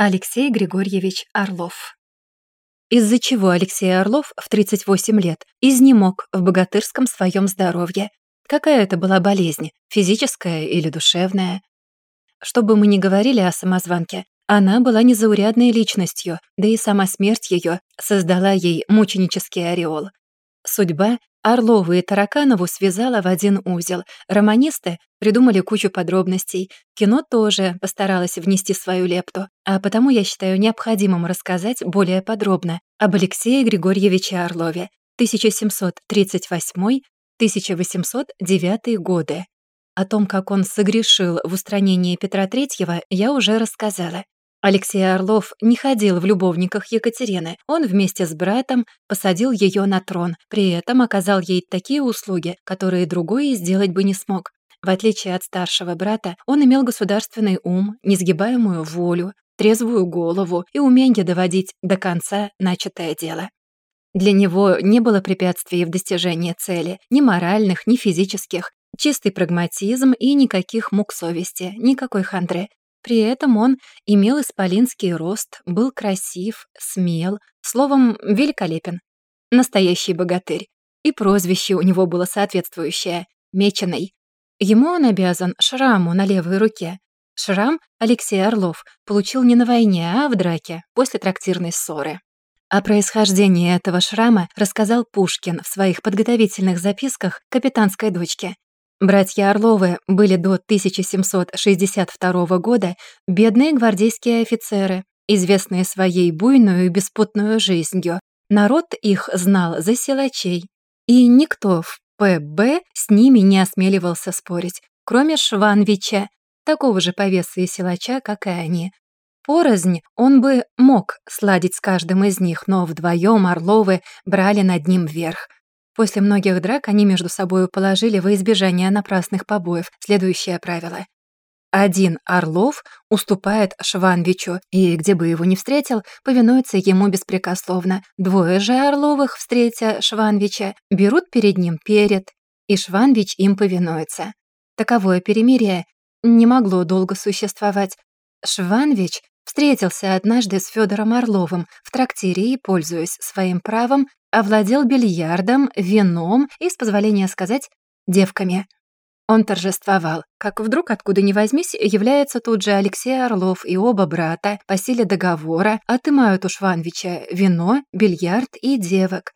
Алексей Григорьевич Орлов. Из-за чего Алексей Орлов в 38 лет изнемог в богатырском своем здоровье? Какая это была болезнь, физическая или душевная? Что бы мы ни говорили о самозванке, она была незаурядной личностью, да и сама смерть ее создала ей мученический ореол. Судьба Орлову и Тараканову связала в один узел. Романисты придумали кучу подробностей. Кино тоже постаралось внести свою лепту. А потому я считаю необходимым рассказать более подробно об Алексее Григорьевиче Орлове 1738-1809 годы. О том, как он согрешил в устранении Петра III, я уже рассказала. Алексей Орлов не ходил в любовниках Екатерины. Он вместе с братом посадил ее на трон, при этом оказал ей такие услуги, которые другой сделать бы не смог. В отличие от старшего брата, он имел государственный ум, несгибаемую волю, трезвую голову и умение доводить до конца начатое дело. Для него не было препятствий в достижении цели, ни моральных, ни физических, чистый прагматизм и никаких мук совести, никакой хандры. При этом он имел исполинский рост, был красив, смел, словом, великолепен. Настоящий богатырь. И прозвище у него было соответствующее — Меченый. Ему он обязан шраму на левой руке. Шрам Алексей Орлов получил не на войне, а в драке, после трактирной ссоры. О происхождении этого шрама рассказал Пушкин в своих подготовительных записках капитанской дочке. Братья Орловы были до 1762 года бедные гвардейские офицеры, известные своей буйную и беспутную жизнью. Народ их знал за силачей. И никто в ПБ с ними не осмеливался спорить, кроме Шванвича, такого же повеса и силача, как и они. Порознь он бы мог сладить с каждым из них, но вдвоем Орловы брали над ним верх — После многих драк они между собой положили во избежание напрасных побоев следующее правило. Один Орлов уступает Шванвичу, и где бы его ни встретил, повинуется ему беспрекословно. Двое же Орловых, встретя Шванвича, берут перед ним перед, и Шванвич им повинуется. Таковое перемирие не могло долго существовать. Шванвич встретился однажды с Федором Орловым в трактире и, пользуясь своим правом, овладел бильярдом, вином и, с позволения сказать, девками. Он торжествовал, как вдруг, откуда ни возьмись, является тут же Алексей Орлов и оба брата по силе договора отымают у Шванвича вино, бильярд и девок.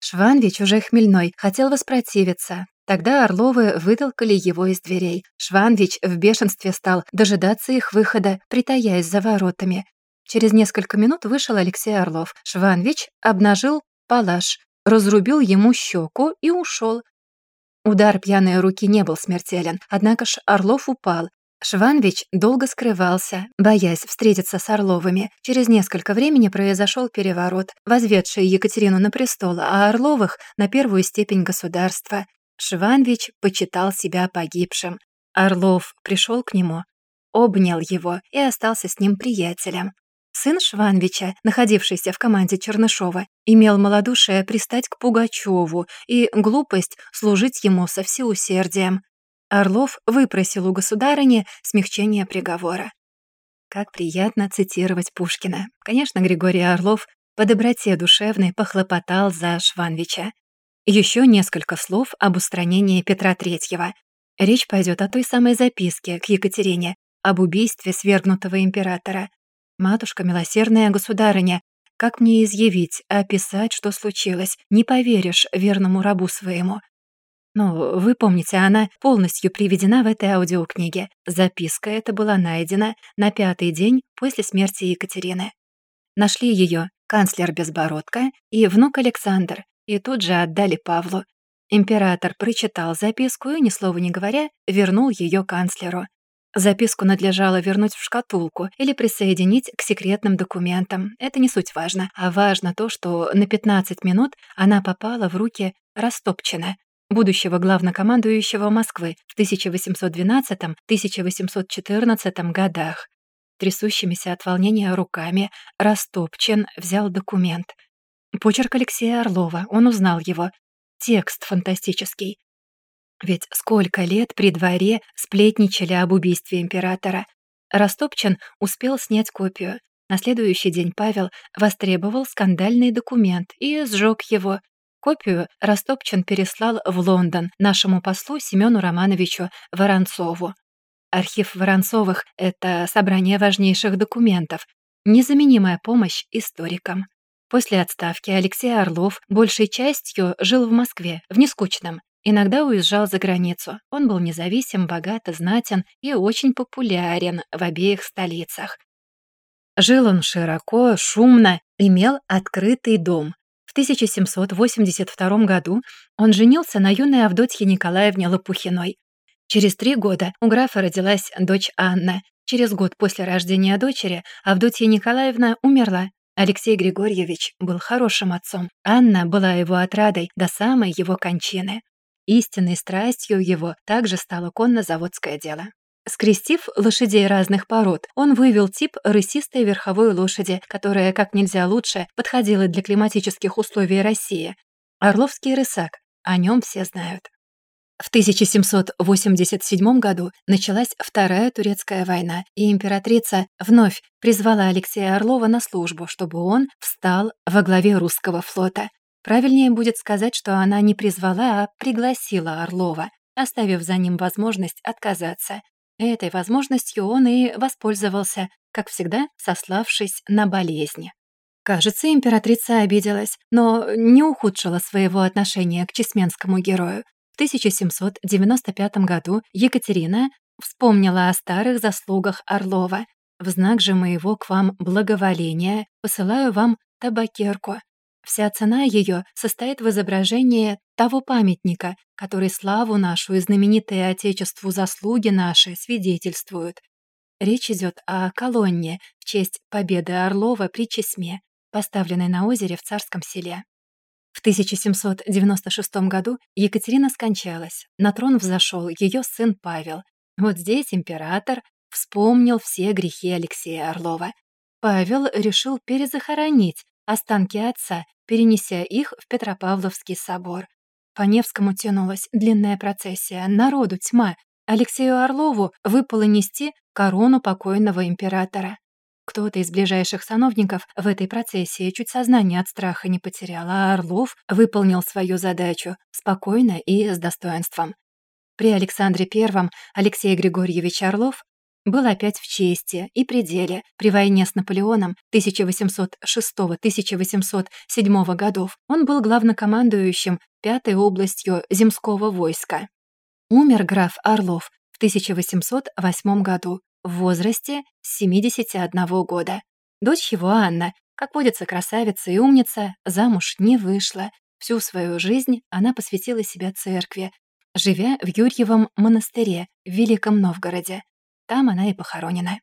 Шванвич, уже хмельной, хотел воспротивиться. Тогда Орловы вытолкали его из дверей. Шванвич в бешенстве стал дожидаться их выхода, притаяясь за воротами. Через несколько минут вышел Алексей Орлов. Шванвич обнажил палаш, разрубил ему щеку и ушел. Удар пьяной руки не был смертелен, однако ж Орлов упал. Шванвич долго скрывался, боясь встретиться с Орловыми. Через несколько времени произошел переворот, возведший Екатерину на престол, а Орловых — на первую степень государства. Шванвич почитал себя погибшим. Орлов пришел к нему, обнял его и остался с ним приятелем. Сын Шванвича, находившийся в команде Чернышова, имел малодушие пристать к Пугачеву и глупость служить ему со всеусердием. Орлов выпросил у государыни смягчение приговора. Как приятно цитировать Пушкина. Конечно, Григорий Орлов по доброте душевной похлопотал за Шванвича. Еще несколько слов об устранении Петра Третьего. Речь пойдет о той самой записке к Екатерине об убийстве свергнутого императора. «Матушка, милосердная государыня, как мне изъявить, описать, что случилось? Не поверишь верному рабу своему». Ну, вы помните, она полностью приведена в этой аудиокниге. Записка эта была найдена на пятый день после смерти Екатерины. Нашли ее канцлер Безбородко и внук Александр, и тут же отдали Павлу. Император прочитал записку и, ни слова не говоря, вернул ее канцлеру. Записку надлежало вернуть в шкатулку или присоединить к секретным документам. Это не суть важно, а важно то, что на 15 минут она попала в руки Растопчина, будущего главнокомандующего Москвы в 1812-1814 годах. Трясущимися от волнения руками Растопчин взял документ. Почерк Алексея Орлова, он узнал его. Текст фантастический. Ведь сколько лет при дворе сплетничали об убийстве императора. Растопчин успел снять копию. На следующий день Павел востребовал скандальный документ и сжег его. Копию Растопчин переслал в Лондон нашему послу Семену Романовичу Воронцову. Архив Воронцовых — это собрание важнейших документов, незаменимая помощь историкам. После отставки Алексей Орлов большей частью жил в Москве, в Нескучном. Иногда уезжал за границу. Он был независим, богат, знатен и очень популярен в обеих столицах. Жил он широко, шумно, имел открытый дом. В 1782 году он женился на юной Авдотье Николаевне Лопухиной. Через три года у графа родилась дочь Анна. Через год после рождения дочери Авдотья Николаевна умерла. Алексей Григорьевич был хорошим отцом. Анна была его отрадой до самой его кончины. Истинной страстью его также стало конно-заводское дело. Скрестив лошадей разных пород, он вывел тип рысистой верховой лошади, которая как нельзя лучше подходила для климатических условий России. Орловский рысак, о нем все знают. В 1787 году началась Вторая Турецкая война, и императрица вновь призвала Алексея Орлова на службу, чтобы он встал во главе русского флота. Правильнее будет сказать, что она не призвала, а пригласила Орлова, оставив за ним возможность отказаться. Этой возможностью он и воспользовался, как всегда, сославшись на болезни. Кажется, императрица обиделась, но не ухудшила своего отношения к чесменскому герою. В 1795 году Екатерина вспомнила о старых заслугах Орлова. В знак же моего к вам благоволения посылаю вам табакерку. Вся цена ее состоит в изображении того памятника, который славу нашу и знаменитые Отечеству заслуги наши свидетельствуют. Речь идет о колонне в честь победы Орлова при Чесме, поставленной на озере в Царском селе. В 1796 году Екатерина скончалась. На трон взошел ее сын Павел. Вот здесь император вспомнил все грехи Алексея Орлова. Павел решил перезахоронить останки отца, перенеся их в Петропавловский собор. По Невскому тянулась длинная процессия, народу тьма. Алексею Орлову выпало нести корону покойного императора. Кто-то из ближайших сановников в этой процессии чуть сознание от страха не потерял, а Орлов выполнил свою задачу спокойно и с достоинством. При Александре I Алексей Григорьевич Орлов был опять в чести и пределе при войне с Наполеоном 1806-1807 годов. Он был главнокомандующим пятой областью земского войска. Умер граф Орлов в 1808 году в возрасте 71 года. Дочь его, Анна, как водится красавица и умница, замуж не вышла. Всю свою жизнь она посвятила себя церкви, живя в Юрьевом монастыре в Великом Новгороде. Там она и похоронена.